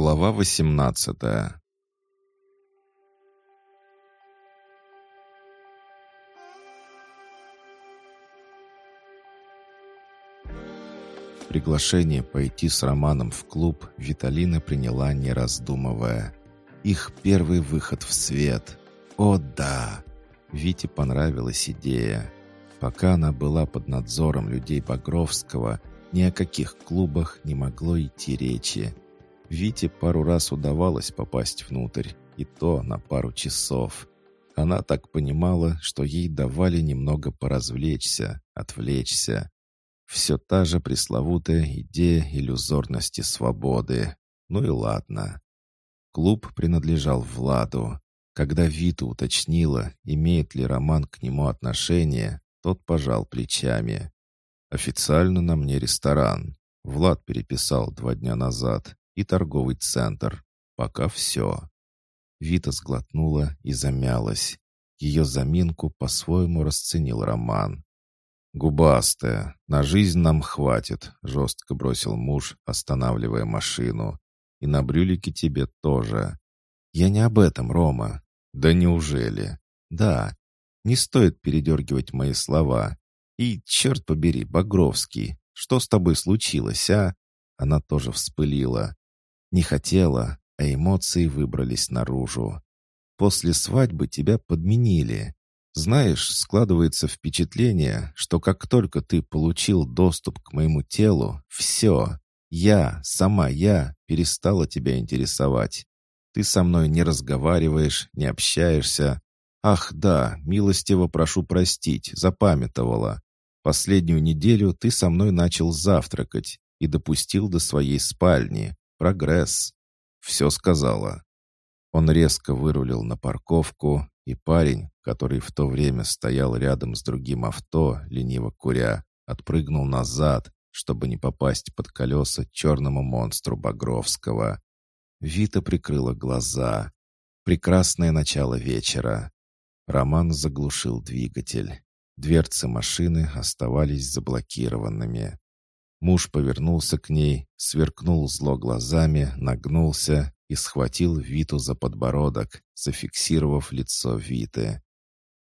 Глава 18 Приглашение пойти с Романом в клуб Виталина приняла, не раздумывая. Их первый выход в свет. О да! Вите понравилась идея. Пока она была под надзором людей Багровского, ни о каких клубах не могло идти речи. Вите пару раз удавалось попасть внутрь, и то на пару часов. Она так понимала, что ей давали немного поразвлечься, отвлечься. Все та же пресловутая идея иллюзорности свободы. Ну и ладно. Клуб принадлежал Владу. Когда Вита уточнила, имеет ли Роман к нему отношение, тот пожал плечами. «Официально на мне ресторан. Влад переписал два дня назад и торговый центр. Пока все. Вита сглотнула и замялась. Ее заминку по-своему расценил Роман. «Губастая, на жизнь нам хватит», — жестко бросил муж, останавливая машину. «И на брюлике тебе тоже». «Я не об этом, Рома». «Да неужели?» «Да. Не стоит передергивать мои слова. И, черт побери, Багровский, что с тобой случилось, а?» Она тоже вспылила. Не хотела, а эмоции выбрались наружу. После свадьбы тебя подменили. Знаешь, складывается впечатление, что как только ты получил доступ к моему телу, все, я, сама я, перестала тебя интересовать. Ты со мной не разговариваешь, не общаешься. Ах да, милостиво прошу простить, запамятовала. Последнюю неделю ты со мной начал завтракать и допустил до своей спальни. Прогресс. Все сказала. Он резко вырулил на парковку, и парень, который в то время стоял рядом с другим авто, лениво куря, отпрыгнул назад, чтобы не попасть под колеса черному монстру Багровского. Вита прикрыла глаза. Прекрасное начало вечера. Роман заглушил двигатель. Дверцы машины оставались заблокированными. Муж повернулся к ней, сверкнул зло глазами, нагнулся и схватил Виту за подбородок, зафиксировав лицо Виты.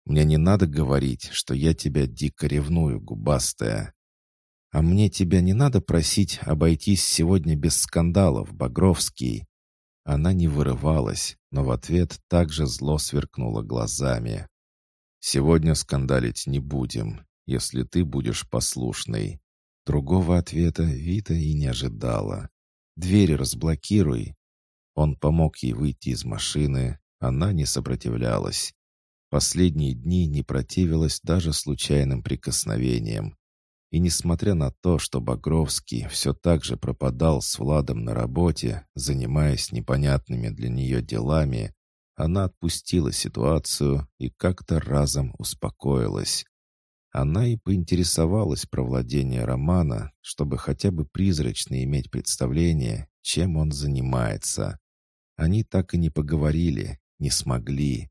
«Мне не надо говорить, что я тебя дико ревную, губастая. А мне тебя не надо просить обойтись сегодня без скандалов, Багровский». Она не вырывалась, но в ответ также зло сверкнула глазами. «Сегодня скандалить не будем, если ты будешь послушной. Другого ответа Вита и не ожидала. «Двери разблокируй». Он помог ей выйти из машины, она не сопротивлялась. Последние дни не противилась даже случайным прикосновениям. И несмотря на то, что Багровский все так же пропадал с Владом на работе, занимаясь непонятными для нее делами, она отпустила ситуацию и как-то разом успокоилась. Она и поинтересовалась про владение Романа, чтобы хотя бы призрачно иметь представление, чем он занимается. Они так и не поговорили, не смогли.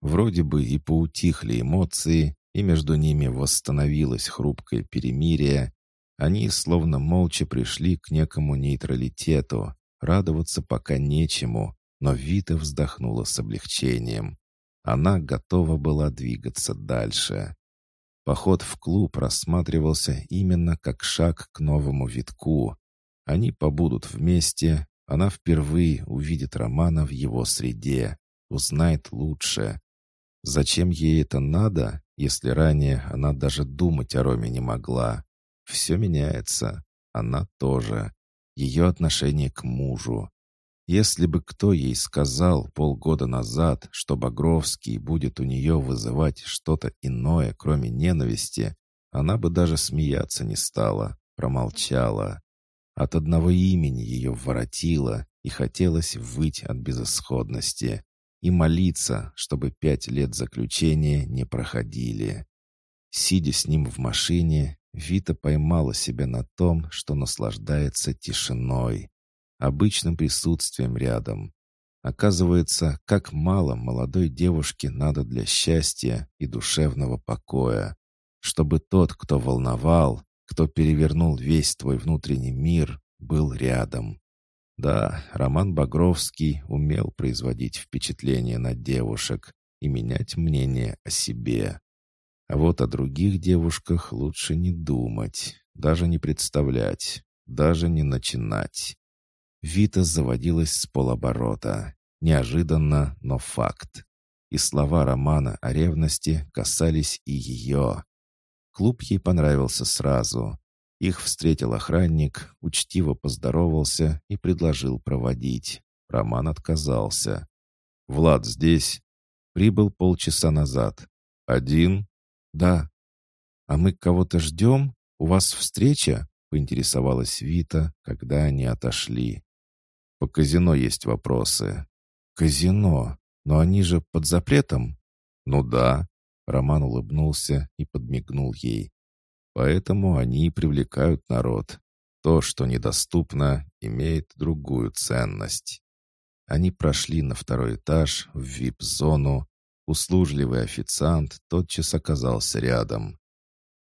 Вроде бы и поутихли эмоции, и между ними восстановилось хрупкое перемирие. Они словно молча пришли к некому нейтралитету, радоваться пока нечему, но Вита вздохнула с облегчением. Она готова была двигаться дальше. Поход в клуб рассматривался именно как шаг к новому витку. Они побудут вместе, она впервые увидит Романа в его среде, узнает лучше. Зачем ей это надо, если ранее она даже думать о Роме не могла? Все меняется. Она тоже. Ее отношение к мужу. Если бы кто ей сказал полгода назад, что Багровский будет у нее вызывать что-то иное, кроме ненависти, она бы даже смеяться не стала, промолчала. От одного имени ее воротило, и хотелось выть от безысходности и молиться, чтобы пять лет заключения не проходили. Сидя с ним в машине, Вита поймала себя на том, что наслаждается тишиной обычным присутствием рядом. Оказывается, как мало молодой девушке надо для счастья и душевного покоя, чтобы тот, кто волновал, кто перевернул весь твой внутренний мир, был рядом. Да, Роман Багровский умел производить впечатление на девушек и менять мнение о себе. А вот о других девушках лучше не думать, даже не представлять, даже не начинать. Вита заводилась с полоборота. Неожиданно, но факт. И слова Романа о ревности касались и ее. Клуб ей понравился сразу. Их встретил охранник, учтиво поздоровался и предложил проводить. Роман отказался. «Влад здесь?» «Прибыл полчаса назад». «Один?» «Да». «А мы кого-то ждем? У вас встреча?» — поинтересовалась Вита, когда они отошли. «По казино есть вопросы». «Казино? Но они же под запретом?» «Ну да». Роман улыбнулся и подмигнул ей. Поэтому они и привлекают народ. То, что недоступно, имеет другую ценность. Они прошли на второй этаж, в вип-зону. Услужливый официант тотчас оказался рядом.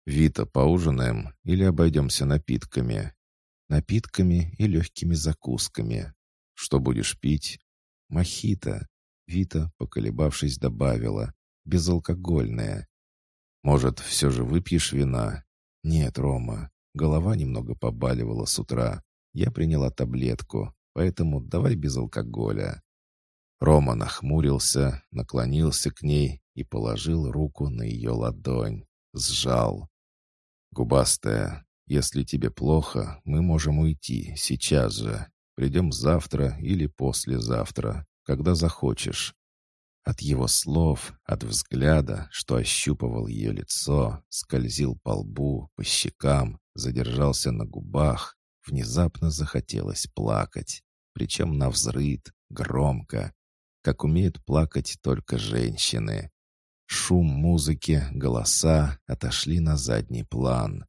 «Вита, поужинаем или обойдемся напитками?» «Напитками и легкими закусками. Что будешь пить?» «Мохито», — Вита, поколебавшись, добавила. «Безалкогольное». «Может, все же выпьешь вина?» «Нет, Рома, голова немного побаливала с утра. Я приняла таблетку, поэтому давай без алкоголя». Рома нахмурился, наклонился к ней и положил руку на ее ладонь. Сжал. «Губастая, если тебе плохо, мы можем уйти сейчас же. Придем завтра или послезавтра, когда захочешь. От его слов, от взгляда, что ощупывал ее лицо, скользил по лбу, по щекам, задержался на губах, внезапно захотелось плакать, причем на взрыд, громко, как умеют плакать только женщины. Шум музыки, голоса отошли на задний план.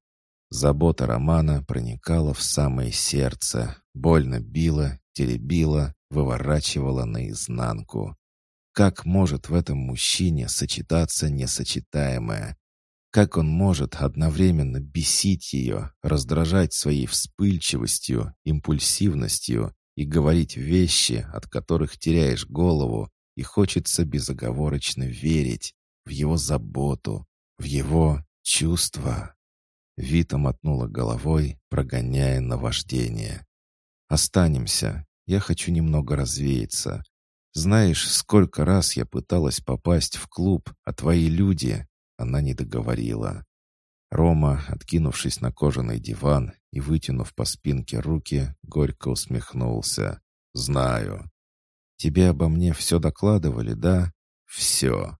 Забота Романа проникала в самое сердце, больно била, теребила, выворачивала наизнанку. Как может в этом мужчине сочетаться несочетаемое? Как он может одновременно бесить ее, раздражать своей вспыльчивостью, импульсивностью и говорить вещи, от которых теряешь голову, и хочется безоговорочно верить в его заботу, в его чувства? Вита мотнула головой, прогоняя наваждение. «Останемся. Я хочу немного развеяться. Знаешь, сколько раз я пыталась попасть в клуб, а твои люди...» Она не договорила. Рома, откинувшись на кожаный диван и вытянув по спинке руки, горько усмехнулся. «Знаю. Тебе обо мне все докладывали, да?» «Все».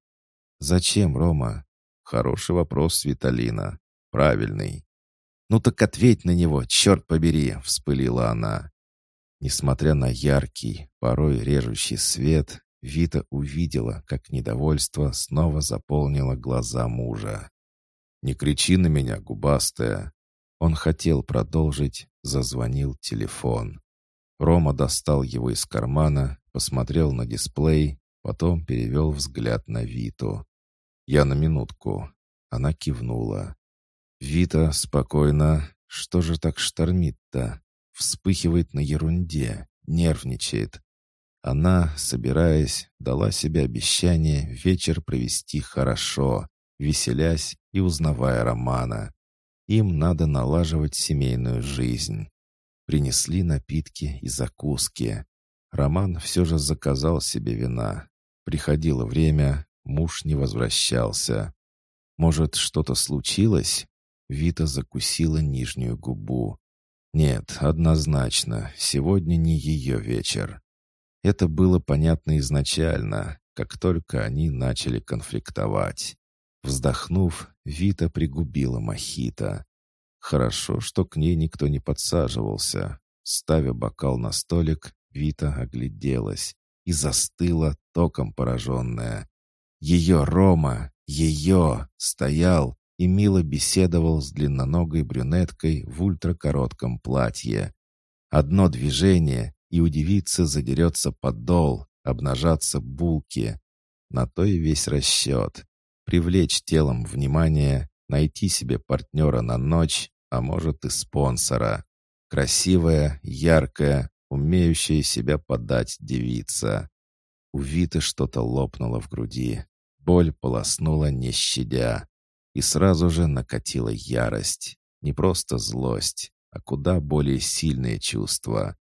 «Зачем, Рома?» «Хороший вопрос, Виталина. Правильный». «Ну так ответь на него, черт побери!» — вспылила она. Несмотря на яркий, порой режущий свет, Вита увидела, как недовольство снова заполнило глаза мужа. «Не кричи на меня, губастая!» Он хотел продолжить, зазвонил телефон. Рома достал его из кармана, посмотрел на дисплей, потом перевел взгляд на Виту. «Я на минутку». Она кивнула. «Вита, спокойно. Что же так штормит-то?» Вспыхивает на ерунде, нервничает. Она, собираясь, дала себе обещание вечер провести хорошо, веселясь и узнавая Романа. Им надо налаживать семейную жизнь. Принесли напитки и закуски. Роман все же заказал себе вина. Приходило время, муж не возвращался. Может, что-то случилось? Вита закусила нижнюю губу. Нет, однозначно, сегодня не ее вечер. Это было понятно изначально, как только они начали конфликтовать. Вздохнув, Вита пригубила мохито. Хорошо, что к ней никто не подсаживался. Ставя бокал на столик, Вита огляделась и застыла, током пораженная. Ее Рома, ее, стоял и мило беседовал с длинноногой брюнеткой в ультракоротком платье. Одно движение, и у девицы задерется подол, обнажатся булки. На то и весь расчет. Привлечь телом внимание, найти себе партнера на ночь, а может и спонсора. Красивая, яркая, умеющая себя подать девица. У Виты что-то лопнуло в груди. Боль полоснула, не щадя. И сразу же накатила ярость. Не просто злость, а куда более сильное чувство.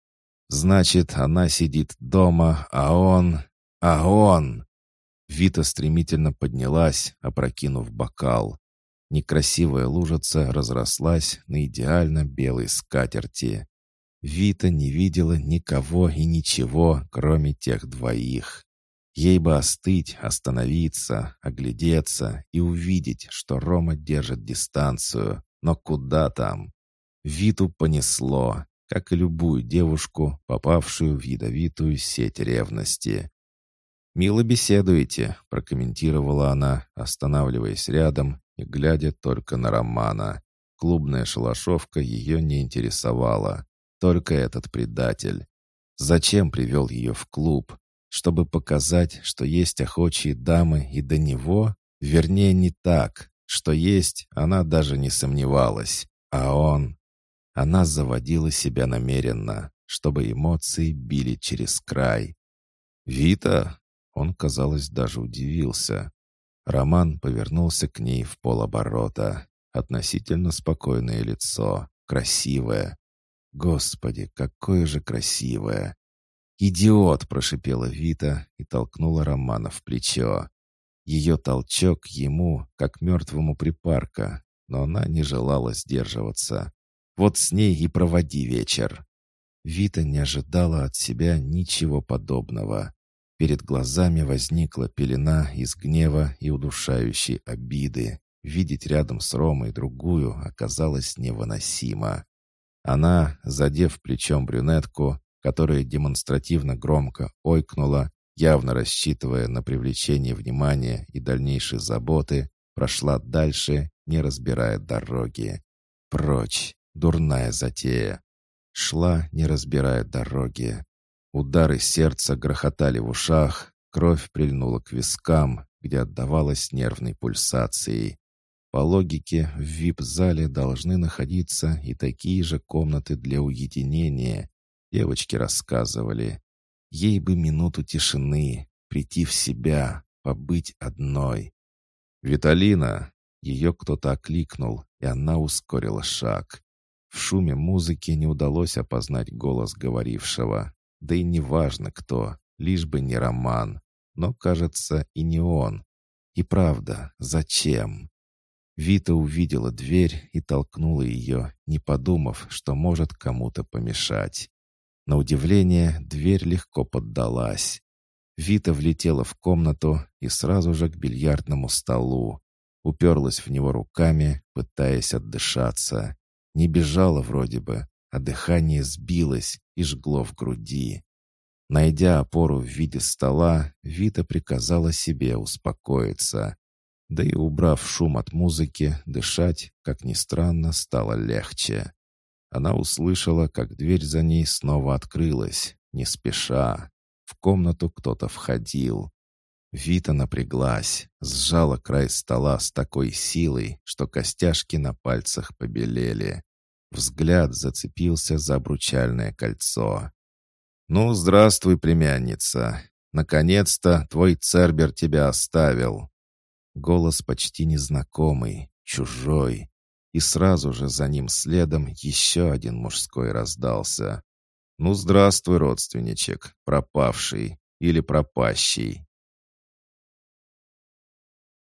Значит, она сидит дома, а он... А он... Вита стремительно поднялась, опрокинув бокал. Некрасивая лужица разрослась на идеально белой скатерти. Вита не видела никого и ничего, кроме тех двоих. Ей бы остыть, остановиться, оглядеться и увидеть, что Рома держит дистанцию. Но куда там? Виту понесло, как и любую девушку, попавшую в ядовитую сеть ревности. «Мило беседуете», — прокомментировала она, останавливаясь рядом и глядя только на Романа. Клубная шалашовка ее не интересовала. Только этот предатель. Зачем привел ее в клуб? Чтобы показать, что есть охочие дамы и до него? Вернее, не так. Что есть, она даже не сомневалась. А он... Она заводила себя намеренно, чтобы эмоции били через край. «Вита?» Он, казалось, даже удивился. Роман повернулся к ней в полоборота. Относительно спокойное лицо, красивое, Господи, какое же красивое! «Идиот!» — прошипела Вита и толкнула Романа в плечо. Ее толчок ему, как мертвому припарка, но она не желала сдерживаться. «Вот с ней и проводи вечер!» Вита не ожидала от себя ничего подобного. Перед глазами возникла пелена из гнева и удушающей обиды. Видеть рядом с Ромой другую оказалось невыносимо. Она, задев плечом брюнетку, которая демонстративно громко ойкнула, явно рассчитывая на привлечение внимания и дальнейшие заботы, прошла дальше, не разбирая дороги. Прочь, дурная затея. Шла, не разбирая дороги. Удары сердца грохотали в ушах, кровь прильнула к вискам, где отдавалась нервной пульсацией. По логике, в вип-зале должны находиться и такие же комнаты для уединения. Девочки рассказывали. Ей бы минуту тишины, прийти в себя, побыть одной. «Виталина!» Ее кто-то окликнул, и она ускорила шаг. В шуме музыки не удалось опознать голос говорившего. Да и не важно кто, лишь бы не Роман. Но, кажется, и не он. И правда, зачем? Вита увидела дверь и толкнула ее, не подумав, что может кому-то помешать. На удивление, дверь легко поддалась. Вита влетела в комнату и сразу же к бильярдному столу. Уперлась в него руками, пытаясь отдышаться. Не бежала вроде бы, а дыхание сбилось и жгло в груди. Найдя опору в виде стола, Вита приказала себе успокоиться. Да и убрав шум от музыки, дышать, как ни странно, стало легче. Она услышала, как дверь за ней снова открылась, не спеша. В комнату кто-то входил. Вита напряглась, сжала край стола с такой силой, что костяшки на пальцах побелели. Взгляд зацепился за обручальное кольцо. «Ну, здравствуй, племянница. Наконец-то твой Цербер тебя оставил. Голос почти незнакомый, чужой. И сразу же за ним следом еще один мужской раздался. «Ну, здравствуй, родственничек, пропавший или пропащий».